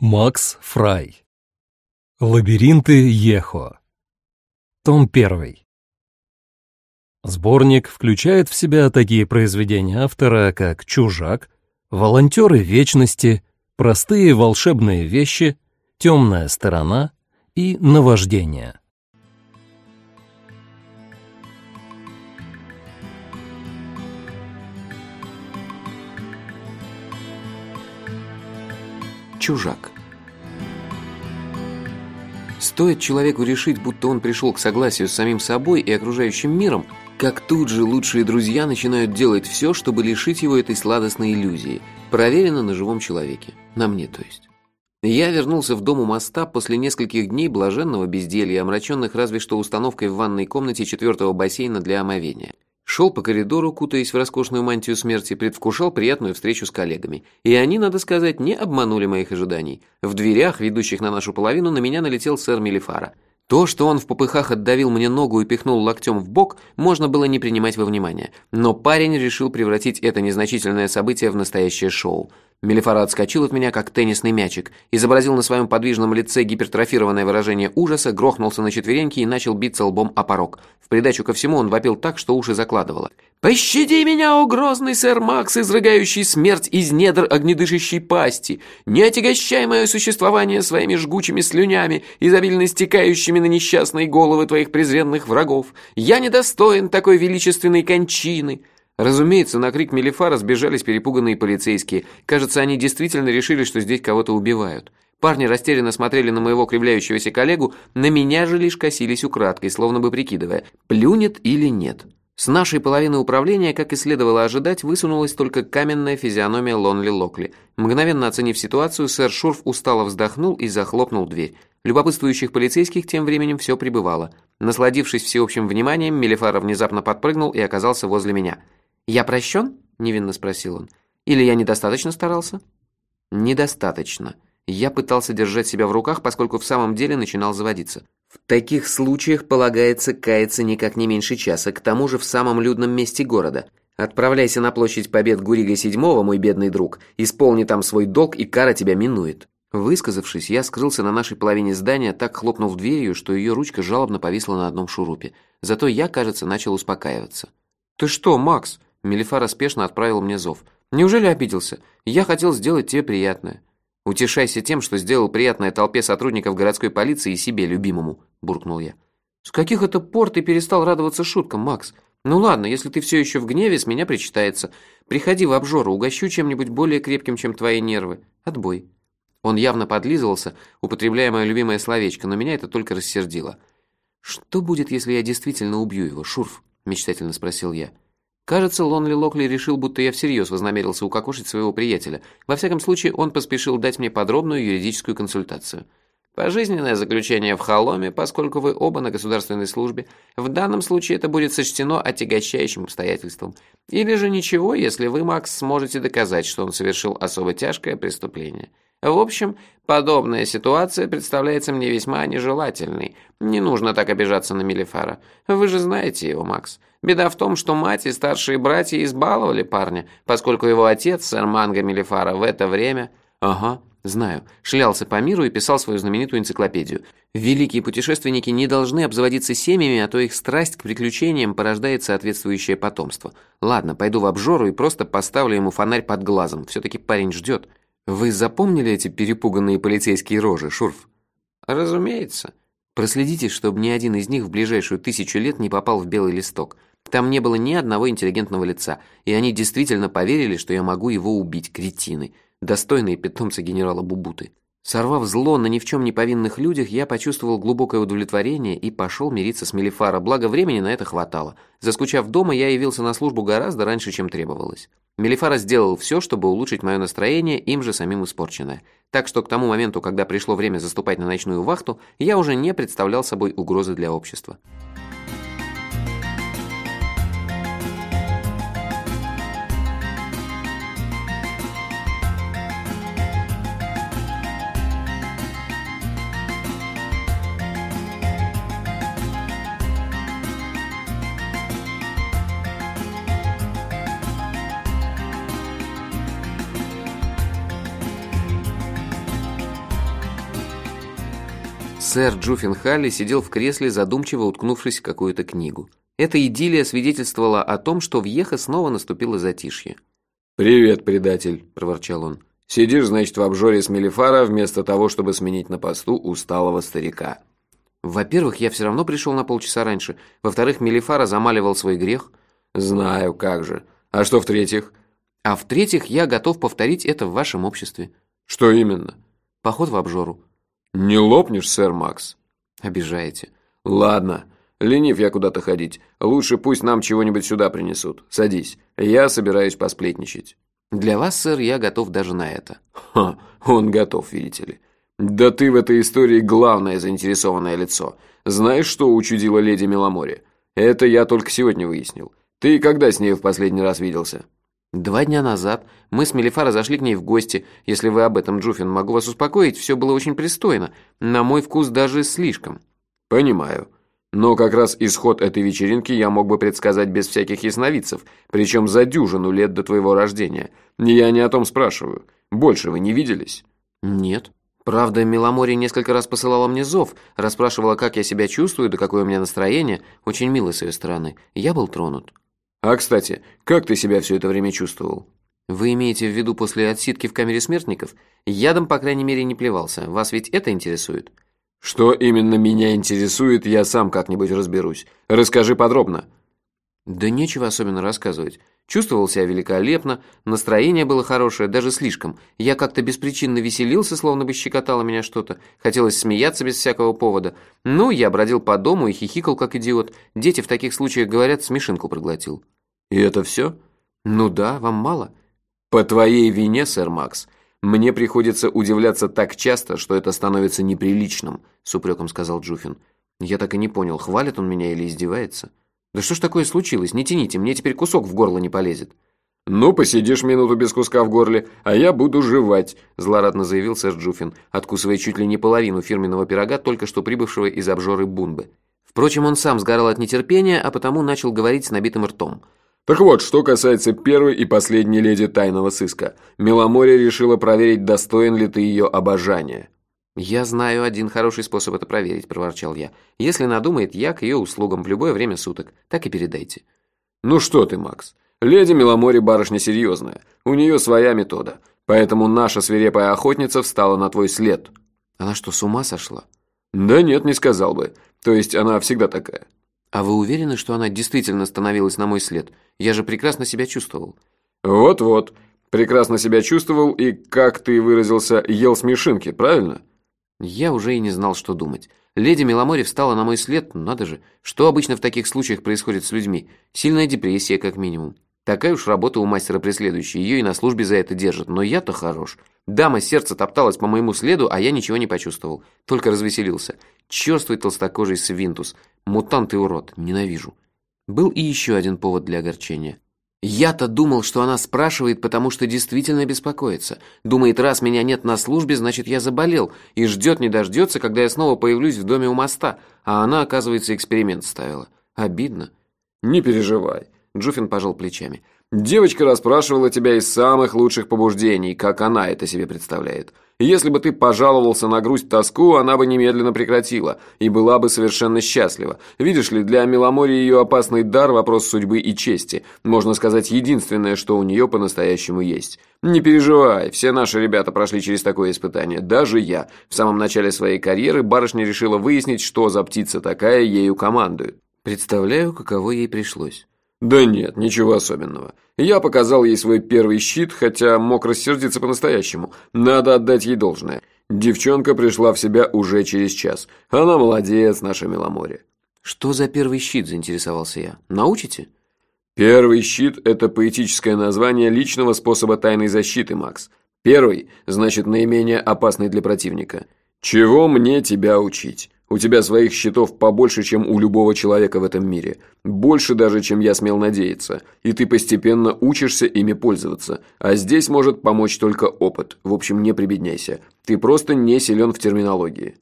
Макс Фрай. Лабиринты Ехо. Том 1. Сборник включает в себя такие произведения автора, как «Чужак», «Волонтеры вечности», «Простые волшебные вещи», «Темная сторона» и «Наваждение». Чужак. Стоит человеку решить, будто он пришел к согласию с самим собой и окружающим миром, как тут же лучшие друзья начинают делать все, чтобы лишить его этой сладостной иллюзии. Проверено на живом человеке. На мне, то есть. Я вернулся в дом у моста после нескольких дней блаженного безделья, омраченных разве что установкой в ванной комнате четвертого бассейна для омовения. Шел по коридору, кутаясь в роскошную мантию смерти, предвкушал приятную встречу с коллегами. И они, надо сказать, не обманули моих ожиданий. В дверях, ведущих на нашу половину, на меня налетел сэр Мелифара. То, что он в попыхах отдавил мне ногу и пихнул локтем в бок, можно было не принимать во внимание. Но парень решил превратить это незначительное событие в настоящее шоу. Мелифара отскочил от меня, как теннисный мячик, изобразил на своем подвижном лице гипертрофированное выражение ужаса, грохнулся на четвереньки и начал биться лбом о порог. В придачу ко всему он вопил так, что уши закладывало. «Пощади меня, о сэр Макс, изрыгающий смерть из недр огнедышащей пасти! Не отягощай мое существование своими жгучими слюнями, изобильно стекающими на несчастные головы твоих презренных врагов! Я недостоин такой величественной кончины!» Разумеется, на крик Мелифара сбежались перепуганные полицейские. Кажется, они действительно решили, что здесь кого-то убивают. Парни растерянно смотрели на моего кривляющегося коллегу, на меня же лишь косились украдкой, словно бы прикидывая, плюнет или нет. С нашей половины управления, как и следовало ожидать, высунулась только каменная физиономия Лонли Локли. Мгновенно оценив ситуацию, сэр Шурф устало вздохнул и захлопнул дверь. Любопытствующих полицейских тем временем все прибывало. Насладившись всеобщим вниманием, Мелифара внезапно подпрыгнул и оказался возле меня – «Я прощен?» – невинно спросил он. «Или я недостаточно старался?» «Недостаточно. Я пытался держать себя в руках, поскольку в самом деле начинал заводиться. В таких случаях полагается каяться никак не меньше часа, к тому же в самом людном месте города. Отправляйся на площадь Побед Гурига седьмого, мой бедный друг, исполни там свой долг, и кара тебя минует». Высказавшись, я скрылся на нашей половине здания, так хлопнув дверью, что ее ручка жалобно повисла на одном шурупе. Зато я, кажется, начал успокаиваться. «Ты что, Макс?» Мелифара спешно отправил мне зов. «Неужели обиделся? Я хотел сделать тебе приятное». «Утешайся тем, что сделал приятное толпе сотрудников городской полиции и себе, любимому», – буркнул я. «С каких это пор ты перестал радоваться шуткам, Макс? Ну ладно, если ты все еще в гневе, с меня причитается. Приходи в обжору, угощу чем-нибудь более крепким, чем твои нервы. Отбой». Он явно подлизывался, употребляя мое любимое словечко, но меня это только рассердило. «Что будет, если я действительно убью его, Шурф?» – мечтательно спросил я. Кажется, Лонли Локли решил, будто я всерьез вознамерился укокошить своего приятеля. Во всяком случае, он поспешил дать мне подробную юридическую консультацию. Пожизненное заключение в Холоме, поскольку вы оба на государственной службе. В данном случае это будет сочтено отягощающим обстоятельством. Или же ничего, если вы, Макс, сможете доказать, что он совершил особо тяжкое преступление. В общем, подобная ситуация представляется мне весьма нежелательной. Не нужно так обижаться на Мелифара. Вы же знаете его, Макс. Беда в том, что мать и старшие братья избаловали парня, поскольку его отец, сэр Манго Мелифара, в это время... Ага, знаю. Шлялся по миру и писал свою знаменитую энциклопедию. Великие путешественники не должны обзаводиться семьями, а то их страсть к приключениям порождает соответствующее потомство. Ладно, пойду в обжору и просто поставлю ему фонарь под глазом. Все-таки парень ждет. Вы запомнили эти перепуганные полицейские рожи, Шурф? Разумеется. Проследите, чтобы ни один из них в ближайшую тысячу лет не попал в белый листок. Там не было ни одного интеллигентного лица, и они действительно поверили, что я могу его убить, кретины, достойные питомцы генерала Бубуты. Сорвав зло на ни в чем не повинных людях, я почувствовал глубокое удовлетворение и пошел мириться с Мелифара, благо времени на это хватало. Заскучав дома, я явился на службу гораздо раньше, чем требовалось. Мелифара сделал все, чтобы улучшить мое настроение, им же самим испорченное. Так что к тому моменту, когда пришло время заступать на ночную вахту, я уже не представлял собой угрозы для общества. Сэр Джуффин Халли сидел в кресле, задумчиво уткнувшись в какую-то книгу. Эта идиллия свидетельствовала о том, что в Ехе снова наступило затишье. «Привет, предатель», – проворчал он. «Сидишь, значит, в обжоре с Мелифара, вместо того, чтобы сменить на посту усталого старика». «Во-первых, я все равно пришел на полчаса раньше. Во-вторых, Мелифара замаливал свой грех». «Знаю, как же. А что в-третьих?» «А в-третьих, я готов повторить это в вашем обществе». «Что именно?» «Поход в обжору». «Не лопнешь, сэр Макс?» «Обижаете». «Ладно. Ленив я куда-то ходить. Лучше пусть нам чего-нибудь сюда принесут. Садись. Я собираюсь посплетничать». «Для вас, сэр, я готов даже на это». «Ха, он готов, видите ли. Да ты в этой истории главное заинтересованное лицо. Знаешь, что учудила леди Меломори? Это я только сегодня выяснил. Ты когда с ней в последний раз виделся?» «Два дня назад мы с Мелифара зашли к ней в гости. Если вы об этом, Джуфин, могу вас успокоить, все было очень пристойно. На мой вкус даже слишком». «Понимаю. Но как раз исход этой вечеринки я мог бы предсказать без всяких ясновидцев, причем за дюжину лет до твоего рождения. Я не о том спрашиваю. Больше вы не виделись?» «Нет. Правда, Меломори несколько раз посылала мне зов, расспрашивала, как я себя чувствую, да какое у меня настроение. Очень мило с ее стороны. Я был тронут». «А, кстати, как ты себя все это время чувствовал?» «Вы имеете в виду после отсидки в камере смертников? Ядом, по крайней мере, не плевался. Вас ведь это интересует?» «Что именно меня интересует, я сам как-нибудь разберусь. Расскажи подробно». «Да нечего особенно рассказывать. Чувствовал себя великолепно, настроение было хорошее, даже слишком. Я как-то беспричинно веселился, словно бы щекотало меня что-то. Хотелось смеяться без всякого повода. Ну, я бродил по дому и хихикал, как идиот. Дети в таких случаях говорят, смешинку проглотил». «И это все?» «Ну да, вам мало?» «По твоей вине, сэр Макс, мне приходится удивляться так часто, что это становится неприличным», с упреком сказал Джуфин. «Я так и не понял, хвалит он меня или издевается?» «Да что ж такое случилось? Не тяните, мне теперь кусок в горло не полезет». «Ну, посидишь минуту без куска в горле, а я буду жевать», злорадно заявил сэр Джуфин, откусывая чуть ли не половину фирменного пирога, только что прибывшего из обжоры Бунбы. Впрочем, он сам сгорал от нетерпения, а потому начал говорить с набитым ртом. Так вот, что касается первой и последней леди тайного сыска. Меломорья решила проверить, достоин ли ты ее обожания. «Я знаю один хороший способ это проверить», – проворчал я. «Если надумает, я к ее услугам в любое время суток. Так и передайте». «Ну что ты, Макс. Леди Меломори барышня серьезная. У нее своя метода. Поэтому наша свирепая охотница встала на твой след». «Она что, с ума сошла?» «Да нет, не сказал бы. То есть она всегда такая». «А вы уверены, что она действительно становилась на мой след? Я же прекрасно себя чувствовал». «Вот-вот. Прекрасно себя чувствовал и, как ты выразился, ел смешинки, правильно?» Я уже и не знал, что думать. Леди Меломори встала на мой след, надо же. Что обычно в таких случаях происходит с людьми? Сильная депрессия, как минимум. Такая уж работа у мастера преследующей, ее и на службе за это держат, но я-то хорош. Дама сердце топталась по моему следу, а я ничего не почувствовал, только развеселился. Черствый толстокожий свинтус, мутант и урод, ненавижу. Был и еще один повод для огорчения. Я-то думал, что она спрашивает, потому что действительно беспокоится. Думает, раз меня нет на службе, значит, я заболел. И ждет не дождется, когда я снова появлюсь в доме у моста. А она, оказывается, эксперимент ставила. Обидно. «Не переживай», — Джуфин пожал плечами. «Девочка расспрашивала тебя из самых лучших побуждений, как она это себе представляет. Если бы ты пожаловался на грусть тоску, она бы немедленно прекратила и была бы совершенно счастлива. Видишь ли, для Меломории ее опасный дар – вопрос судьбы и чести. Можно сказать, единственное, что у нее по-настоящему есть. Не переживай, все наши ребята прошли через такое испытание, даже я. В самом начале своей карьеры барышня решила выяснить, что за птица такая ею командует. Представляю, каково ей пришлось. Да нет, ничего особенного. Я показал ей свой первый щит, хотя мог рассердиться по-настоящему. Надо отдать ей должное. Девчонка пришла в себя уже через час. Она молодец, наша Меломорья. Что за первый щит, заинтересовался я. Научите? Первый щит – это поэтическое название личного способа тайной защиты, Макс. Первый – значит наименее опасный для противника. Чего мне тебя учить? У тебя своих счетов побольше, чем у любого человека в этом мире. Больше даже, чем я смел надеяться. И ты постепенно учишься ими пользоваться. А здесь может помочь только опыт. В общем, не прибедняйся. Ты просто не силен в терминологии».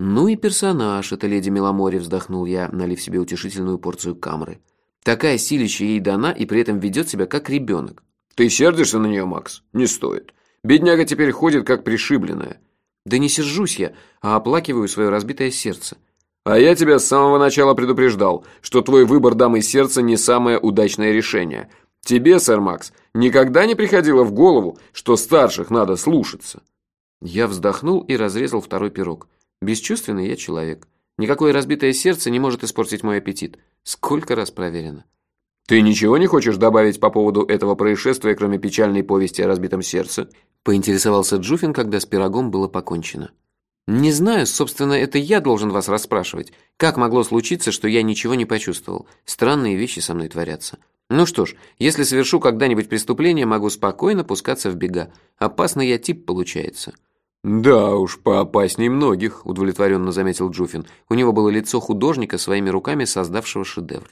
«Ну и персонаж, это леди Меломори», вздохнул я, налив себе утешительную порцию камры. «Такая силища ей дана и при этом ведет себя как ребенок». «Ты сердишься на нее, Макс? Не стоит. Бедняга теперь ходит как пришибленная». Да не сержусь я, а оплакиваю свое разбитое сердце. А я тебя с самого начала предупреждал, что твой выбор дамы сердца не самое удачное решение. Тебе, сэр Макс, никогда не приходило в голову, что старших надо слушаться. Я вздохнул и разрезал второй пирог. Бесчувственный я человек. Никакое разбитое сердце не может испортить мой аппетит. Сколько раз проверено. Ты ничего не хочешь добавить по поводу этого происшествия, кроме печальной повести о разбитом сердце? Поинтересовался Джуфин, когда с пирогом было покончено. Не знаю, собственно, это я должен вас расспрашивать. Как могло случиться, что я ничего не почувствовал? Странные вещи со мной творятся. Ну что ж, если совершу когда-нибудь преступление, могу спокойно пускаться в бега. Опасный я тип получается. Да уж, поопасней многих, удовлетворенно заметил Джуфин. У него было лицо художника, своими руками создавшего шедевр.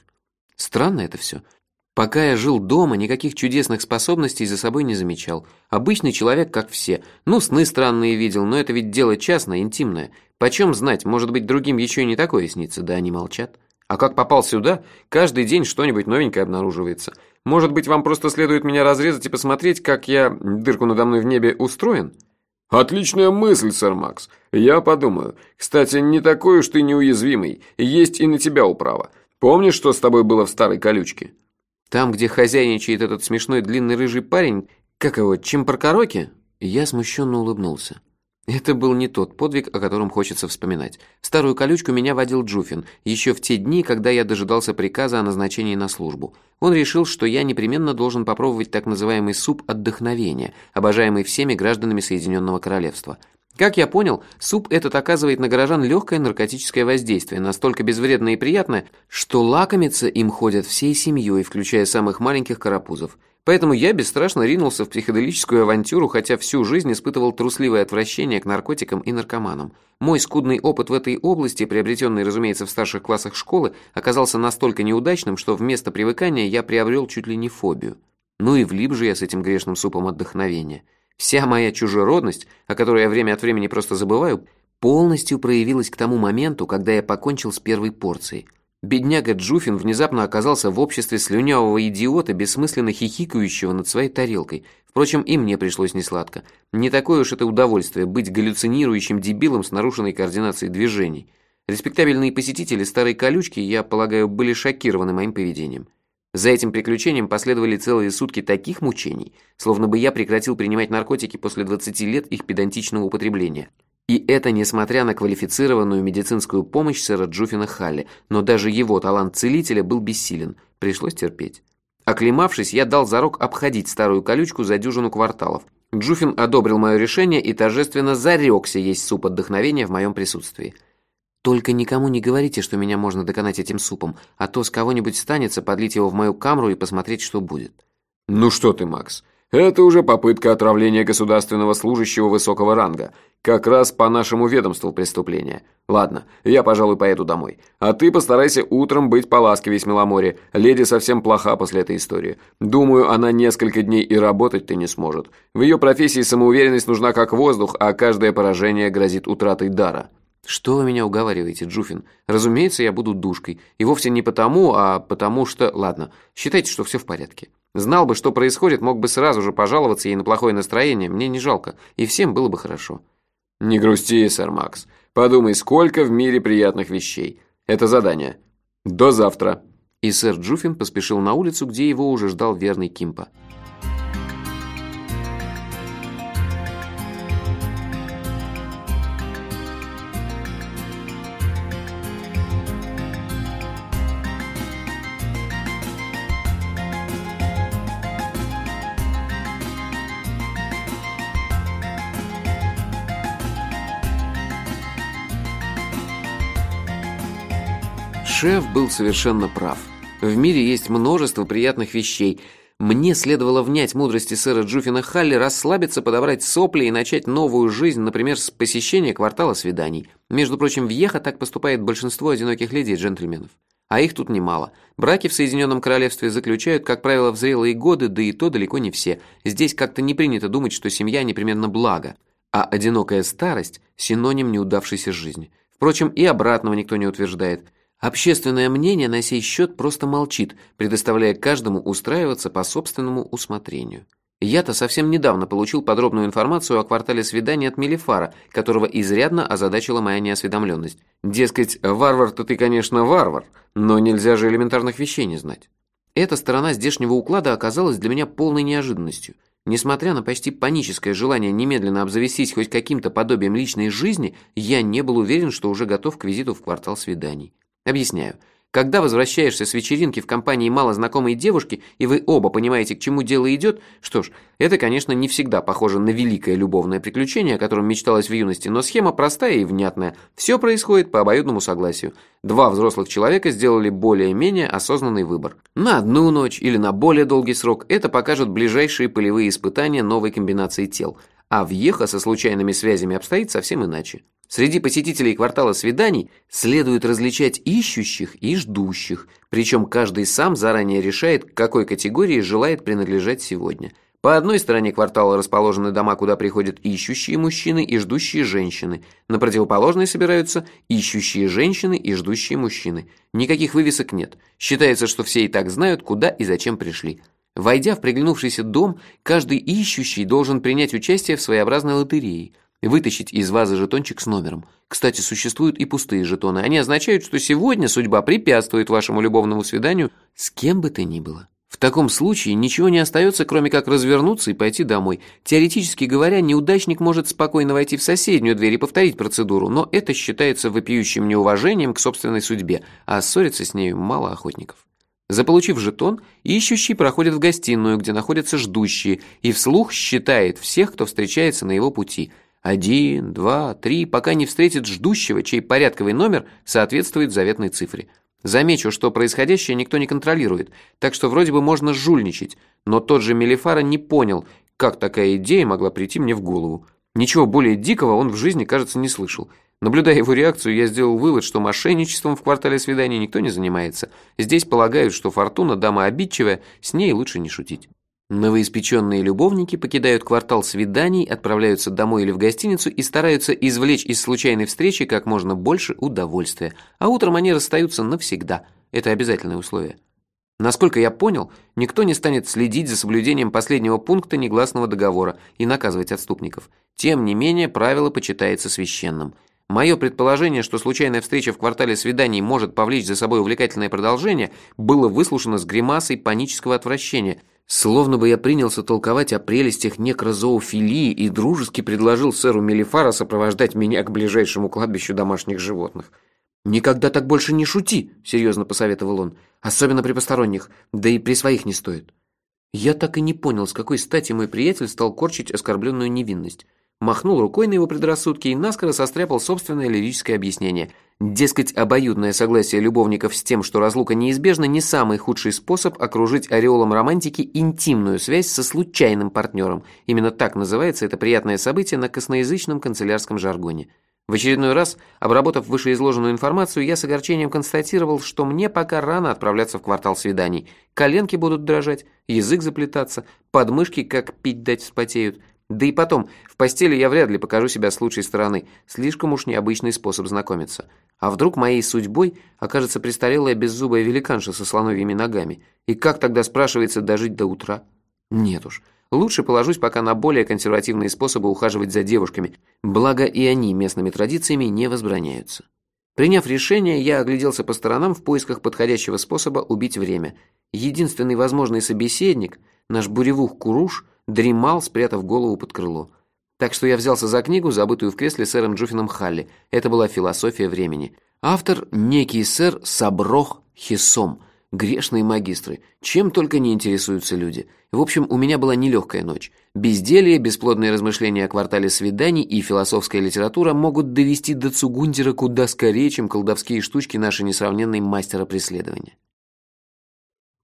Странно это все. Пока я жил дома, никаких чудесных способностей за собой не замечал. Обычный человек, как все. Ну, сны странные видел, но это ведь дело частное, интимное. Почем знать, может быть, другим еще и не такое снится, да они молчат. А как попал сюда, каждый день что-нибудь новенькое обнаруживается. Может быть, вам просто следует меня разрезать и посмотреть, как я, дырку надо мной в небе, устроен? Отличная мысль, сэр Макс. Я подумаю. Кстати, не такой уж ты неуязвимый. Есть и на тебя управа. Помнишь, что с тобой было в старой колючке? Там, где хозяйничает этот смешной длинный рыжий парень, как его, Чимпаркароки? Я смущенно улыбнулся. Это был не тот подвиг, о котором хочется вспоминать. В старую колючку меня водил Джуфин, еще в те дни, когда я дожидался приказа о назначении на службу. Он решил, что я непременно должен попробовать так называемый суп отдохновения, обожаемый всеми гражданами Соединенного Королевства – как я понял, суп этот оказывает на горожан легкое наркотическое воздействие, настолько безвредное и приятное, что лакомиться им ходят всей семьей, включая самых маленьких карапузов. Поэтому я бесстрашно ринулся в психоделическую авантюру, хотя всю жизнь испытывал трусливое отвращение к наркотикам и наркоманам. Мой скудный опыт в этой области, приобретенный, разумеется, в старших классах школы, оказался настолько неудачным, что вместо привыкания я приобрел чуть ли не фобию. Ну и влип же я с этим грешным супом отдохновения. Вся моя чужеродность, о которой я время от времени просто забываю, полностью проявилась к тому моменту, когда я покончил с первой порцией. Бедняга Джуфин внезапно оказался в обществе слюнявого идиота, бессмысленно хихикающего над своей тарелкой. Впрочем, и мне пришлось несладко. Не такое уж это удовольствие быть галлюцинирующим дебилом с нарушенной координацией движений. Респектабельные посетители старой колючки, я полагаю, были шокированы моим поведением. За этим приключением последовали целые сутки таких мучений, словно бы я прекратил принимать наркотики после 20 лет их педантичного употребления. И это несмотря на квалифицированную медицинскую помощь сэра Джуфина Халли, но даже его талант целителя был бессилен, пришлось терпеть. Оклемавшись, я дал зарок обходить старую колючку за дюжину кварталов. Джуфин одобрил мое решение и торжественно зарекся есть суп отдохновения в моем присутствии. Только никому не говорите, что меня можно доконать этим супом, а то с кого-нибудь станется подлить его в мою камеру и посмотреть, что будет. Ну что ты, Макс? Это уже попытка отравления государственного служащего высокого ранга. Как раз по нашему ведомству преступления. Ладно, я, пожалуй, поеду домой. А ты постарайся утром быть поласкивей с Меломори. Леди совсем плоха после этой истории. Думаю, она несколько дней и работать ты не сможет. В ее профессии самоуверенность нужна как воздух, а каждое поражение грозит утратой дара. «Что вы меня уговариваете, Джуфин? Разумеется, я буду душкой. И вовсе не потому, а потому что... Ладно, считайте, что все в порядке. Знал бы, что происходит, мог бы сразу же пожаловаться ей на плохое настроение. Мне не жалко. И всем было бы хорошо». «Не грусти, сэр Макс. Подумай, сколько в мире приятных вещей. Это задание. До завтра». И сэр Джуфин поспешил на улицу, где его уже ждал верный Кимпа. Шеф был совершенно прав. В мире есть множество приятных вещей. Мне следовало внять мудрости сэра Джуфина Халли, расслабиться, подобрать сопли и начать новую жизнь, например, с посещения квартала свиданий. Между прочим, в Еха так поступает большинство одиноких леди и джентльменов. А их тут немало. Браки в Соединенном Королевстве заключают, как правило, в зрелые годы, да и то далеко не все. Здесь как-то не принято думать, что семья непременно благо. А одинокая старость – синоним неудавшейся жизни. Впрочем, и обратного никто не утверждает – Общественное мнение на сей счет просто молчит, предоставляя каждому устраиваться по собственному усмотрению. Я-то совсем недавно получил подробную информацию о квартале свиданий от Мелифара, которого изрядно озадачила моя неосведомленность. Дескать, варвар-то ты, конечно, варвар, но нельзя же элементарных вещей не знать. Эта сторона здешнего уклада оказалась для меня полной неожиданностью. Несмотря на почти паническое желание немедленно обзавестись хоть каким-то подобием личной жизни, я не был уверен, что уже готов к визиту в квартал свиданий. Объясняю. Когда возвращаешься с вечеринки в компании малознакомой девушки, и вы оба понимаете, к чему дело идет, что ж, это, конечно, не всегда похоже на великое любовное приключение, о котором мечталось в юности, но схема простая и внятная. Все происходит по обоюдному согласию. Два взрослых человека сделали более-менее осознанный выбор. На одну ночь или на более долгий срок это покажут ближайшие полевые испытания новой комбинации тел. А в Ехо со случайными связями обстоит совсем иначе. Среди посетителей квартала свиданий следует различать ищущих и ждущих, причем каждый сам заранее решает, к какой категории желает принадлежать сегодня. По одной стороне квартала расположены дома, куда приходят ищущие мужчины и ждущие женщины. На противоположной собираются ищущие женщины и ждущие мужчины. Никаких вывесок нет. Считается, что все и так знают, куда и зачем пришли. Войдя в приглянувшийся дом, каждый ищущий должен принять участие в своеобразной лотерее – вытащить из вазы жетончик с номером. Кстати, существуют и пустые жетоны. Они означают, что сегодня судьба препятствует вашему любовному свиданию с кем бы то ни было. В таком случае ничего не остается, кроме как развернуться и пойти домой. Теоретически говоря, неудачник может спокойно войти в соседнюю дверь и повторить процедуру, но это считается вопиющим неуважением к собственной судьбе, а ссориться с нею мало охотников. Заполучив жетон, ищущий проходит в гостиную, где находятся ждущие, и вслух считает всех, кто встречается на его пути – один, два, три, пока не встретит ждущего, чей порядковый номер соответствует заветной цифре. Замечу, что происходящее никто не контролирует, так что вроде бы можно жульничать, но тот же Мелифара не понял, как такая идея могла прийти мне в голову. Ничего более дикого он в жизни, кажется, не слышал. Наблюдая его реакцию, я сделал вывод, что мошенничеством в квартале свиданий никто не занимается. Здесь полагают, что Фортуна дама обидчивая, с ней лучше не шутить. Новоиспеченные любовники покидают квартал свиданий, отправляются домой или в гостиницу и стараются извлечь из случайной встречи как можно больше удовольствия, а утром они расстаются навсегда. Это обязательное условие. Насколько я понял, никто не станет следить за соблюдением последнего пункта негласного договора и наказывать отступников. Тем не менее, правило почитается священным. Мое предположение, что случайная встреча в квартале свиданий может повлечь за собой увлекательное продолжение, было выслушано с гримасой панического отвращения – Словно бы я принялся толковать о прелестях некрозоофилии и дружески предложил сэру Мелифара сопровождать меня к ближайшему кладбищу домашних животных. «Никогда так больше не шути», — серьезно посоветовал он. «Особенно при посторонних, да и при своих не стоит». Я так и не понял, с какой стати мой приятель стал корчить оскорбленную невинность махнул рукой на его предрассудки и наскоро состряпал собственное лирическое объяснение. Дескать, обоюдное согласие любовников с тем, что разлука неизбежна, не самый худший способ окружить ореолом романтики интимную связь со случайным партнером. Именно так называется это приятное событие на косноязычном канцелярском жаргоне. В очередной раз, обработав вышеизложенную информацию, я с огорчением констатировал, что мне пока рано отправляться в квартал свиданий. Коленки будут дрожать, язык заплетаться, подмышки, как пить дать, вспотеют – да и потом, в постели я вряд ли покажу себя с лучшей стороны. Слишком уж необычный способ знакомиться. А вдруг моей судьбой окажется престарелая беззубая великанша со слоновьими ногами? И как тогда, спрашивается, дожить до утра? Нет уж. Лучше положусь пока на более консервативные способы ухаживать за девушками, благо и они местными традициями не возбраняются. Приняв решение, я огляделся по сторонам в поисках подходящего способа убить время. Единственный возможный собеседник, наш буревух Куруш – дремал, спрятав голову под крыло. Так что я взялся за книгу, забытую в кресле сэром Джуфином Халли. Это была «Философия времени». Автор – некий сэр Саброх Хисом. Грешные магистры. Чем только не интересуются люди. В общем, у меня была нелегкая ночь. Безделье, бесплодные размышления о квартале свиданий и философская литература могут довести до Цугундера куда скорее, чем колдовские штучки нашей несравненной мастера преследования.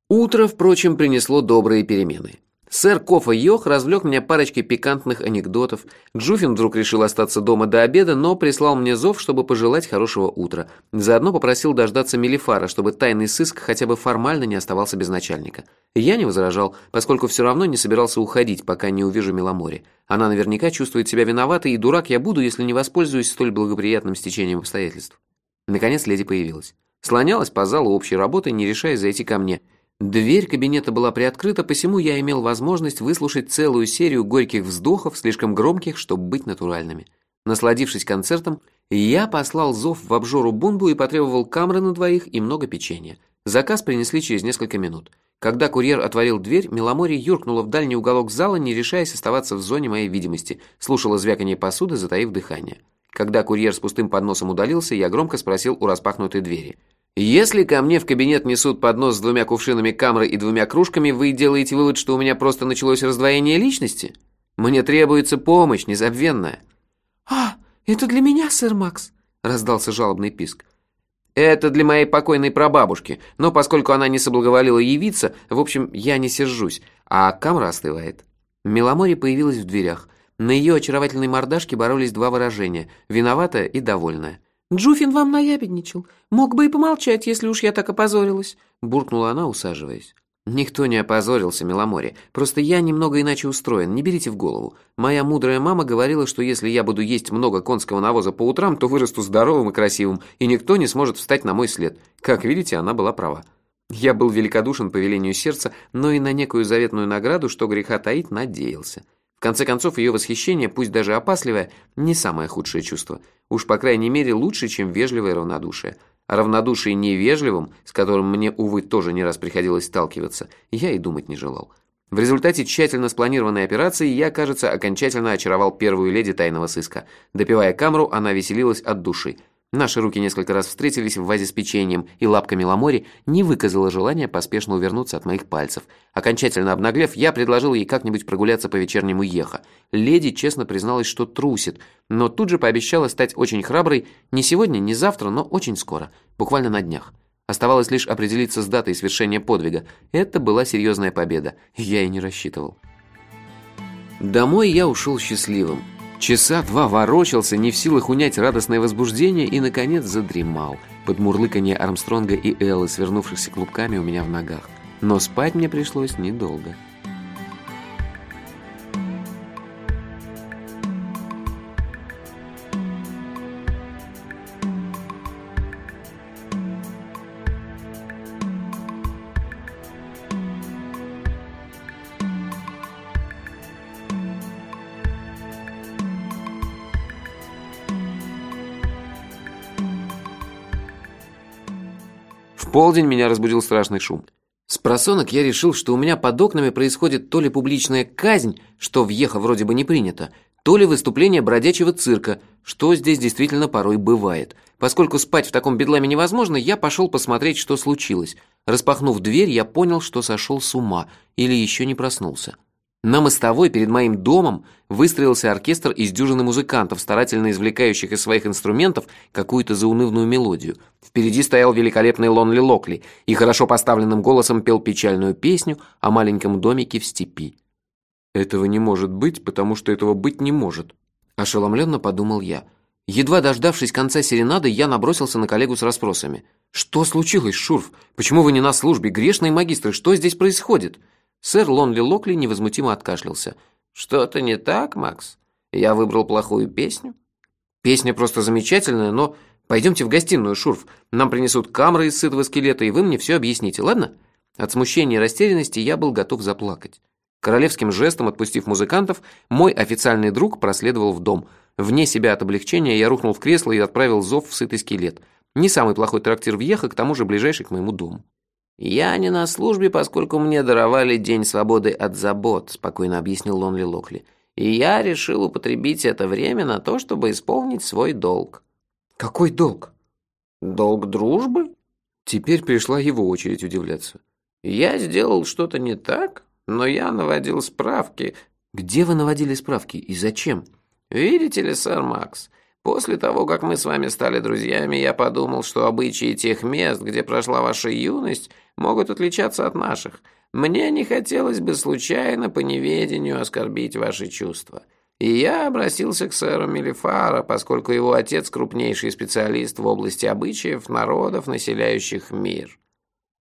Утро, впрочем, принесло добрые перемены. Сэр Кофа Йох развлек меня парочкой пикантных анекдотов. Джуфин вдруг решил остаться дома до обеда, но прислал мне зов, чтобы пожелать хорошего утра. Заодно попросил дождаться Мелифара, чтобы тайный сыск хотя бы формально не оставался без начальника. Я не возражал, поскольку все равно не собирался уходить, пока не увижу Меломори. Она наверняка чувствует себя виноватой, и дурак я буду, если не воспользуюсь столь благоприятным стечением обстоятельств. Наконец леди появилась. Слонялась по залу общей работы, не решая зайти ко мне – Дверь кабинета была приоткрыта, посему я имел возможность выслушать целую серию горьких вздохов, слишком громких, чтобы быть натуральными. Насладившись концертом, я послал зов в обжору Бунбу и потребовал камры на двоих и много печенья. Заказ принесли через несколько минут. Когда курьер отворил дверь, Меломори юркнула в дальний уголок зала, не решаясь оставаться в зоне моей видимости, слушала звяканье посуды, затаив дыхание. Когда курьер с пустым подносом удалился, я громко спросил у распахнутой двери – если ко мне в кабинет несут поднос с двумя кувшинами камры и двумя кружками, вы делаете вывод, что у меня просто началось раздвоение личности? Мне требуется помощь, незабвенная». «А, это для меня, сэр Макс?» – раздался жалобный писк. «Это для моей покойной прабабушки, но поскольку она не соблаговолила явиться, в общем, я не сержусь, а камра остывает». Меломори появилась в дверях. На ее очаровательной мордашке боролись два выражения – виноватая и довольная. «Джуфин вам наябедничал. Мог бы и помолчать, если уж я так опозорилась», – буркнула она, усаживаясь. «Никто не опозорился, Меломоре. Просто я немного иначе устроен, не берите в голову. Моя мудрая мама говорила, что если я буду есть много конского навоза по утрам, то вырасту здоровым и красивым, и никто не сможет встать на мой след. Как видите, она была права. Я был великодушен по велению сердца, но и на некую заветную награду, что греха таить, надеялся. В конце концов, ее восхищение, пусть даже опасливое, не самое худшее чувство. Уж, по крайней мере, лучше, чем вежливое равнодушие. А равнодушие невежливым, с которым мне, увы, тоже не раз приходилось сталкиваться, я и думать не желал. В результате тщательно спланированной операции я, кажется, окончательно очаровал первую леди тайного сыска. Допивая камеру, она веселилась от души – Наши руки несколько раз встретились в вазе с печеньем, и лапка Меломори не выказала желания поспешно увернуться от моих пальцев. Окончательно обнаглев, я предложил ей как-нибудь прогуляться по вечернему Еха. Леди честно призналась, что трусит, но тут же пообещала стать очень храброй не сегодня, не завтра, но очень скоро, буквально на днях. Оставалось лишь определиться с датой свершения подвига. Это была серьезная победа, я и не рассчитывал. Домой я ушел счастливым. Часа два ворочался, не в силах унять радостное возбуждение и, наконец, задремал под мурлыканье Армстронга и Эллы, свернувшихся клубками у меня в ногах. Но спать мне пришлось недолго. Полдень меня разбудил страшный шум. С просонок я решил, что у меня под окнами происходит то ли публичная казнь, что в Ехо вроде бы не принято, то ли выступление бродячего цирка, что здесь действительно порой бывает. Поскольку спать в таком бедламе невозможно, я пошел посмотреть, что случилось. Распахнув дверь, я понял, что сошел с ума или еще не проснулся. На мостовой перед моим домом выстроился оркестр из дюжины музыкантов, старательно извлекающих из своих инструментов какую-то заунывную мелодию. Впереди стоял великолепный Лонли Локли и хорошо поставленным голосом пел печальную песню о маленьком домике в степи. «Этого не может быть, потому что этого быть не может», – ошеломленно подумал я. Едва дождавшись конца серенады, я набросился на коллегу с расспросами. «Что случилось, Шурф? Почему вы не на службе? Грешные магистры, что здесь происходит?» Сэр Лонли Локли невозмутимо откашлялся. «Что-то не так, Макс? Я выбрал плохую песню?» «Песня просто замечательная, но пойдемте в гостиную, Шурф. Нам принесут камеры из сытого скелета, и вы мне все объясните, ладно?» От смущения и растерянности я был готов заплакать. Королевским жестом отпустив музыкантов, мой официальный друг проследовал в дом. Вне себя от облегчения я рухнул в кресло и отправил зов в сытый скелет. Не самый плохой трактир в Ехо, к тому же ближайший к моему дому. «Я не на службе, поскольку мне даровали день свободы от забот», спокойно объяснил Лонли Локли. «И я решил употребить это время на то, чтобы исполнить свой долг». «Какой долг?» «Долг дружбы?» Теперь пришла его очередь удивляться. «Я сделал что-то не так, но я наводил справки». «Где вы наводили справки и зачем?» «Видите ли, сэр Макс, После того, как мы с вами стали друзьями, я подумал, что обычаи тех мест, где прошла ваша юность, могут отличаться от наших. Мне не хотелось бы случайно по неведению оскорбить ваши чувства. И я обратился к сэру Мелифара, поскольку его отец крупнейший специалист в области обычаев народов, населяющих мир.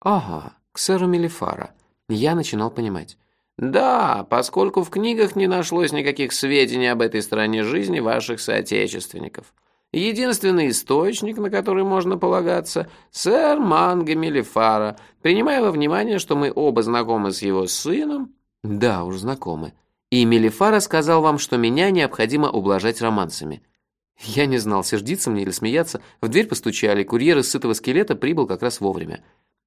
Ага, к сэру Мелифара. Я начинал понимать. Да, поскольку в книгах не нашлось никаких сведений об этой стороне жизни ваших соотечественников. Единственный источник, на который можно полагаться, сэр Манго Мелифара, принимая во внимание, что мы оба знакомы с его сыном. Да, уж знакомы. И Мелифара сказал вам, что меня необходимо ублажать романсами. Я не знал, сердиться мне или смеяться. В дверь постучали, курьер из сытого скелета прибыл как раз вовремя.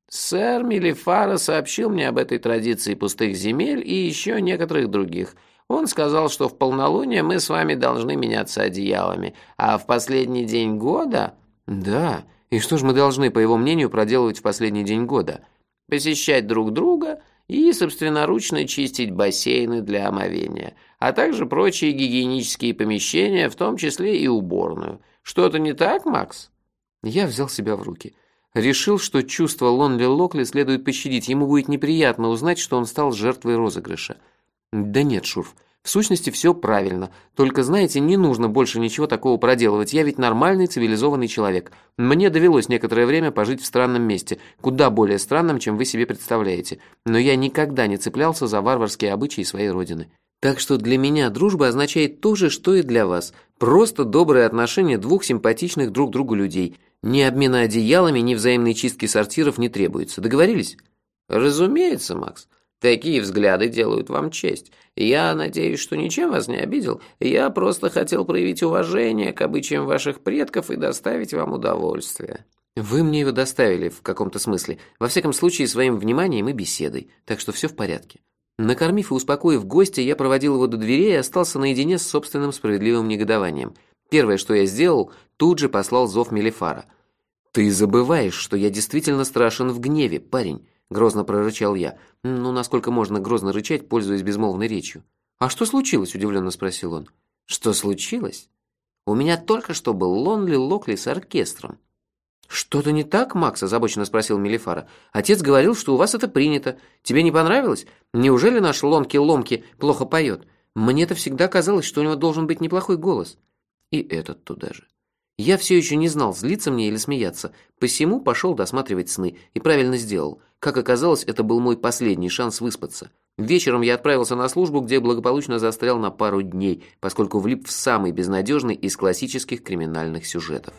Сэр Мелифара сообщил мне об этой традиции пустых земель и еще некоторых других. Он сказал, что в полнолуние мы с вами должны меняться одеялами, а в последний день года... Да, и что же мы должны, по его мнению, проделывать в последний день года? Посещать друг друга и собственноручно чистить бассейны для омовения, а также прочие гигиенические помещения, в том числе и уборную. Что-то не так, Макс? Я взял себя в руки. Решил, что чувство Лонли Локли следует пощадить. Ему будет неприятно узнать, что он стал жертвой розыгрыша. Да нет, Шурф. В сущности, все правильно. Только, знаете, не нужно больше ничего такого проделывать. Я ведь нормальный цивилизованный человек. Мне довелось некоторое время пожить в странном месте, куда более странном, чем вы себе представляете. Но я никогда не цеплялся за варварские обычаи своей родины. Так что для меня дружба означает то же, что и для вас. Просто добрые отношения двух симпатичных друг другу людей. Ни обмена одеялами, ни взаимной чистки сортиров не требуется. Договорились? Разумеется, Макс. Такие взгляды делают вам честь. Я надеюсь, что ничем вас не обидел. Я просто хотел проявить уважение к обычаям ваших предков и доставить вам удовольствие. Вы мне его доставили в каком-то смысле. Во всяком случае, своим вниманием и беседой. Так что все в порядке. Накормив и успокоив гостя, я проводил его до дверей и остался наедине с собственным справедливым негодованием. Первое, что я сделал, тут же послал зов Мелифара. «Ты забываешь, что я действительно страшен в гневе, парень. Грозно прорычал я. Ну, насколько можно грозно рычать, пользуясь безмолвной речью. «А что случилось?» – удивленно спросил он. «Что случилось? У меня только что был Лонли Локли с оркестром». «Что-то не так, Макс?» – озабоченно спросил Мелифара. «Отец говорил, что у вас это принято. Тебе не понравилось? Неужели наш Лонки-Ломки плохо поет? Мне-то всегда казалось, что у него должен быть неплохой голос». И этот туда же. Я все еще не знал, злиться мне или смеяться, посему пошел досматривать сны и правильно сделал. Как оказалось, это был мой последний шанс выспаться. Вечером я отправился на службу, где благополучно застрял на пару дней, поскольку влип в самый безнадежный из классических криминальных сюжетов.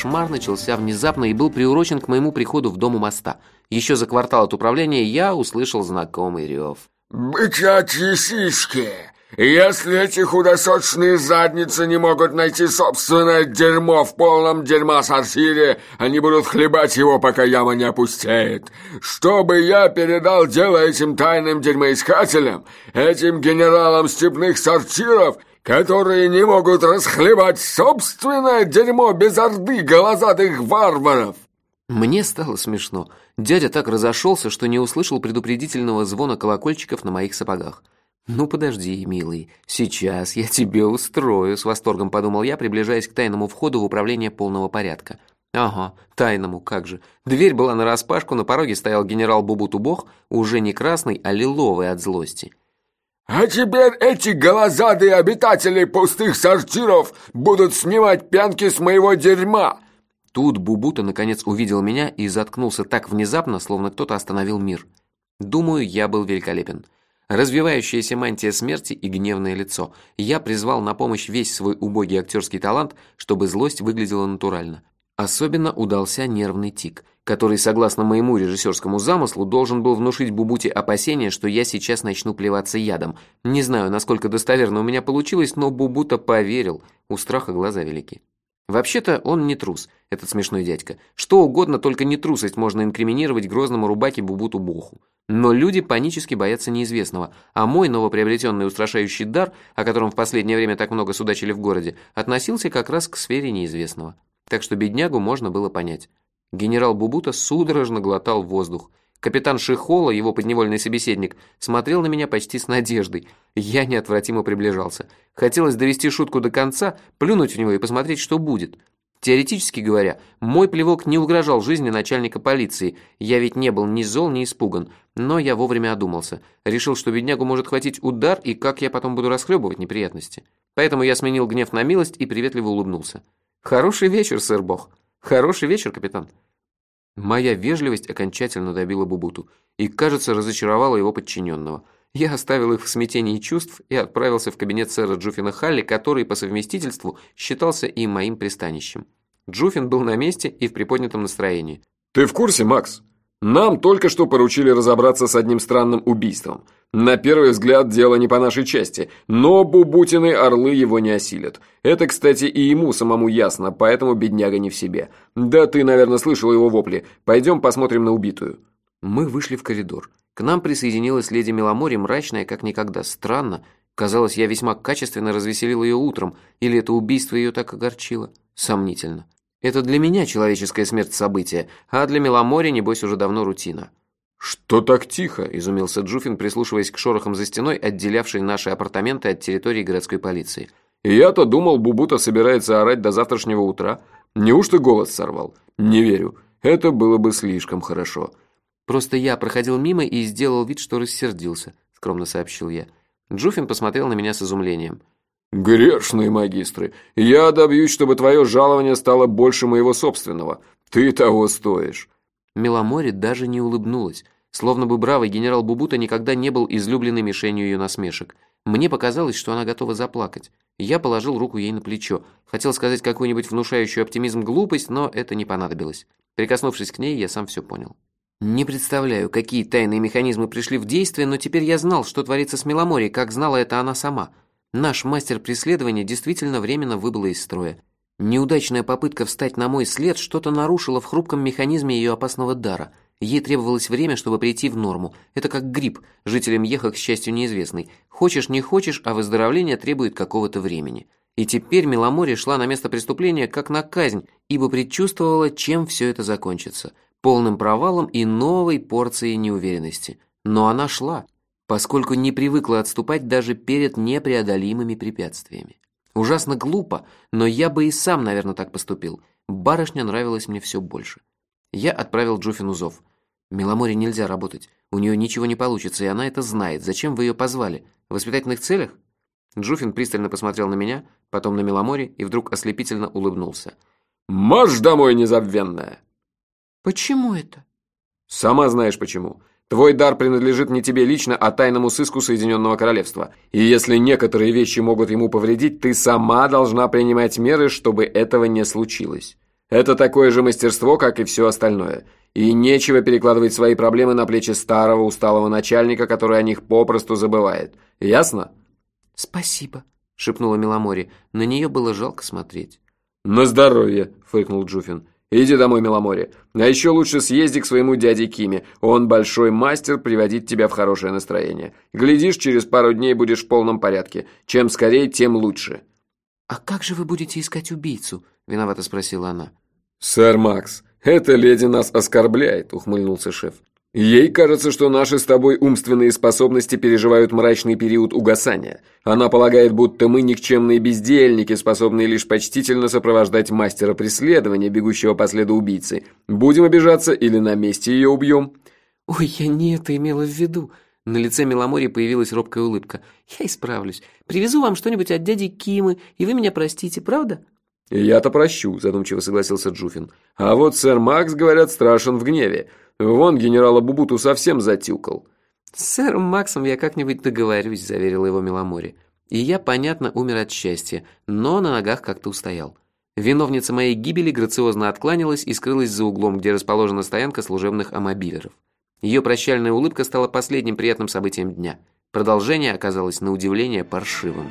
Кошмар начался внезапно и был приурочен к моему приходу в дом у моста. Еще за квартал от управления я услышал знакомый рев. «Бычачьи сиськи! Если эти худосочные задницы не могут найти собственное дерьмо в полном дерьма сортире, они будут хлебать его, пока яма не опустеет. Чтобы я передал дело этим тайным дерьмоискателям, этим генералам степных сортиров — которые не могут расхлебать собственное дерьмо без орды голозадых варваров!» Мне стало смешно. Дядя так разошелся, что не услышал предупредительного звона колокольчиков на моих сапогах. «Ну подожди, милый, сейчас я тебе устрою», — с восторгом подумал я, приближаясь к тайному входу в управление полного порядка. Ага, тайному, как же. Дверь была нараспашку, на пороге стоял генерал Бубутубох, уже не красный, а лиловый от злости. А теперь эти голозадые обитатели пустых сортиров будут снимать пянки с моего дерьма!» Тут Бубута наконец увидел меня и заткнулся так внезапно, словно кто-то остановил мир. Думаю, я был великолепен. Развивающаяся мантия смерти и гневное лицо. Я призвал на помощь весь свой убогий актерский талант, чтобы злость выглядела натурально. Особенно удался нервный тик, который, согласно моему режиссерскому замыслу, должен был внушить Бубуте опасение, что я сейчас начну плеваться ядом. Не знаю, насколько достоверно у меня получилось, но Бубута поверил, у страха глаза велики. Вообще-то он не трус, этот смешной дядька. Что угодно, только не трусость можно инкриминировать грозному рубаке Бубуту Боху. Но люди панически боятся неизвестного, а мой новоприобретенный устрашающий дар, о котором в последнее время так много судачили в городе, относился как раз к сфере неизвестного так что беднягу можно было понять. Генерал Бубута судорожно глотал воздух. Капитан Шихола, его подневольный собеседник, смотрел на меня почти с надеждой. Я неотвратимо приближался. Хотелось довести шутку до конца, плюнуть в него и посмотреть, что будет. Теоретически говоря, мой плевок не угрожал жизни начальника полиции. Я ведь не был ни зол, ни испуган. Но я вовремя одумался. Решил, что беднягу может хватить удар, и как я потом буду расхлебывать неприятности. Поэтому я сменил гнев на милость и приветливо улыбнулся. «Хороший вечер, сэр Бог. Хороший вечер, капитан». Моя вежливость окончательно добила Бубуту и, кажется, разочаровала его подчиненного. Я оставил их в смятении чувств и отправился в кабинет сэра Джуфина Халли, который по совместительству считался и моим пристанищем. Джуфин был на месте и в приподнятом настроении. «Ты в курсе, Макс? Нам только что поручили разобраться с одним странным убийством. На первый взгляд, дело не по нашей части, но Бубутины орлы его не осилят. Это, кстати, и ему самому ясно, поэтому бедняга не в себе. Да ты, наверное, слышал его вопли. Пойдем посмотрим на убитую». Мы вышли в коридор. К нам присоединилась леди Меломори, мрачная, как никогда. Странно. Казалось, я весьма качественно развеселил ее утром, или это убийство ее так огорчило. Сомнительно. Это для меня человеческая смерть события, а для Меломори, небось, уже давно рутина. «Что так тихо?» – изумился Джуфин, прислушиваясь к шорохам за стеной, отделявшей наши апартаменты от территории городской полиции. «Я-то думал, Бубута собирается орать до завтрашнего утра. Неужто голос сорвал? Не верю. Это было бы слишком хорошо». «Просто я проходил мимо и сделал вид, что рассердился», – скромно сообщил я. Джуфин посмотрел на меня с изумлением. «Грешные магистры, я добьюсь, чтобы твое жалование стало больше моего собственного. Ты того стоишь». Меломори даже не улыбнулась, словно бы бравый генерал Бубута никогда не был излюбленной мишенью ее насмешек. Мне показалось, что она готова заплакать. Я положил руку ей на плечо. Хотел сказать какую-нибудь внушающую оптимизм глупость, но это не понадобилось. Прикоснувшись к ней, я сам все понял. Не представляю, какие тайные механизмы пришли в действие, но теперь я знал, что творится с Меломорией, как знала это она сама. Наш мастер преследования действительно временно выбыла из строя. Неудачная попытка встать на мой след что-то нарушила в хрупком механизме ее опасного дара. Ей требовалось время, чтобы прийти в норму. Это как грипп, жителям Еха, к счастью, неизвестный. Хочешь, не хочешь, а выздоровление требует какого-то времени. И теперь Меломори шла на место преступления как на казнь, ибо предчувствовала, чем все это закончится – полным провалом и новой порцией неуверенности. Но она шла, поскольку не привыкла отступать даже перед непреодолимыми препятствиями. Ужасно глупо, но я бы и сам, наверное, так поступил. Барышня нравилась мне все больше. Я отправил Джуфину зов. Меломоре нельзя работать. У нее ничего не получится, и она это знает. Зачем вы ее позвали? В воспитательных целях? Джуфин пристально посмотрел на меня, потом на Меломоре и вдруг ослепительно улыбнулся. «Марш домой, незабвенная!» «Почему это?» «Сама знаешь почему. Твой дар принадлежит не тебе лично, а тайному сыску Соединенного Королевства. И если некоторые вещи могут ему повредить, ты сама должна принимать меры, чтобы этого не случилось. Это такое же мастерство, как и все остальное. И нечего перекладывать свои проблемы на плечи старого усталого начальника, который о них попросту забывает. Ясно?» «Спасибо», — шепнула Меломори. На нее было жалко смотреть. «На здоровье», — фыркнул Джуфин. Иди домой, Меломори. А еще лучше съезди к своему дяде Киме. Он большой мастер приводить тебя в хорошее настроение. Глядишь, через пару дней будешь в полном порядке. Чем скорее, тем лучше». «А как же вы будете искать убийцу?» – виновато спросила она. «Сэр Макс, эта леди нас оскорбляет», – ухмыльнулся шеф. Ей кажется, что наши с тобой умственные способности переживают мрачный период угасания. Она полагает, будто мы никчемные бездельники, способные лишь почтительно сопровождать мастера преследования, бегущего по следу убийцы. Будем обижаться или на месте ее убьем?» «Ой, я не это имела в виду». На лице Меломори появилась робкая улыбка. «Я исправлюсь. Привезу вам что-нибудь от дяди Кимы, и вы меня простите, правда?» «Я-то прощу», – задумчиво согласился Джуфин. «А вот сэр Макс, говорят, страшен в гневе. Вон генерала Бубуту совсем затюкал». «С сэром Максом я как-нибудь договорюсь», – заверила его Меломори. И я, понятно, умер от счастья, но на ногах как-то устоял. Виновница моей гибели грациозно откланялась и скрылась за углом, где расположена стоянка служебных амобилеров. Ее прощальная улыбка стала последним приятным событием дня. Продолжение оказалось на удивление паршивым.